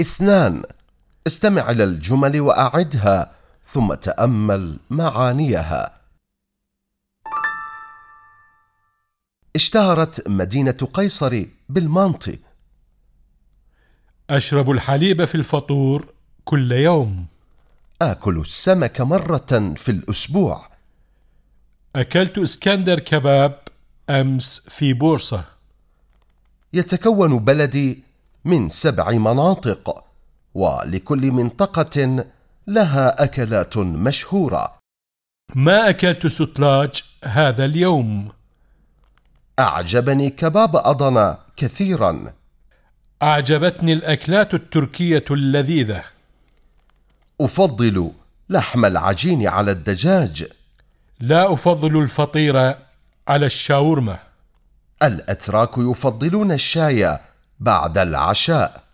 اثنان. استمع إلى الجمل وأعدها ثم تأمل معانيها. اشتهرت مدينة قيصر بالمانطي أشرب الحليب في الفطور كل يوم. آكل السمك مرة في الأسبوع. أكلت إسكندر كباب أمس في بورصة. يتكون بلدي من سبع مناطق ولكل منطقة لها أكلات مشهورة. ما أكلت سطلاج هذا اليوم؟ أعجبني كباب أضنا كثيرا. أعجبتني الأكلات التركية اللذيذة. أفضل لحم العجين على الدجاج. لا أفضل الفطيرة على الشاورما. الأتراك يفضلون الشاي بعد العشاء.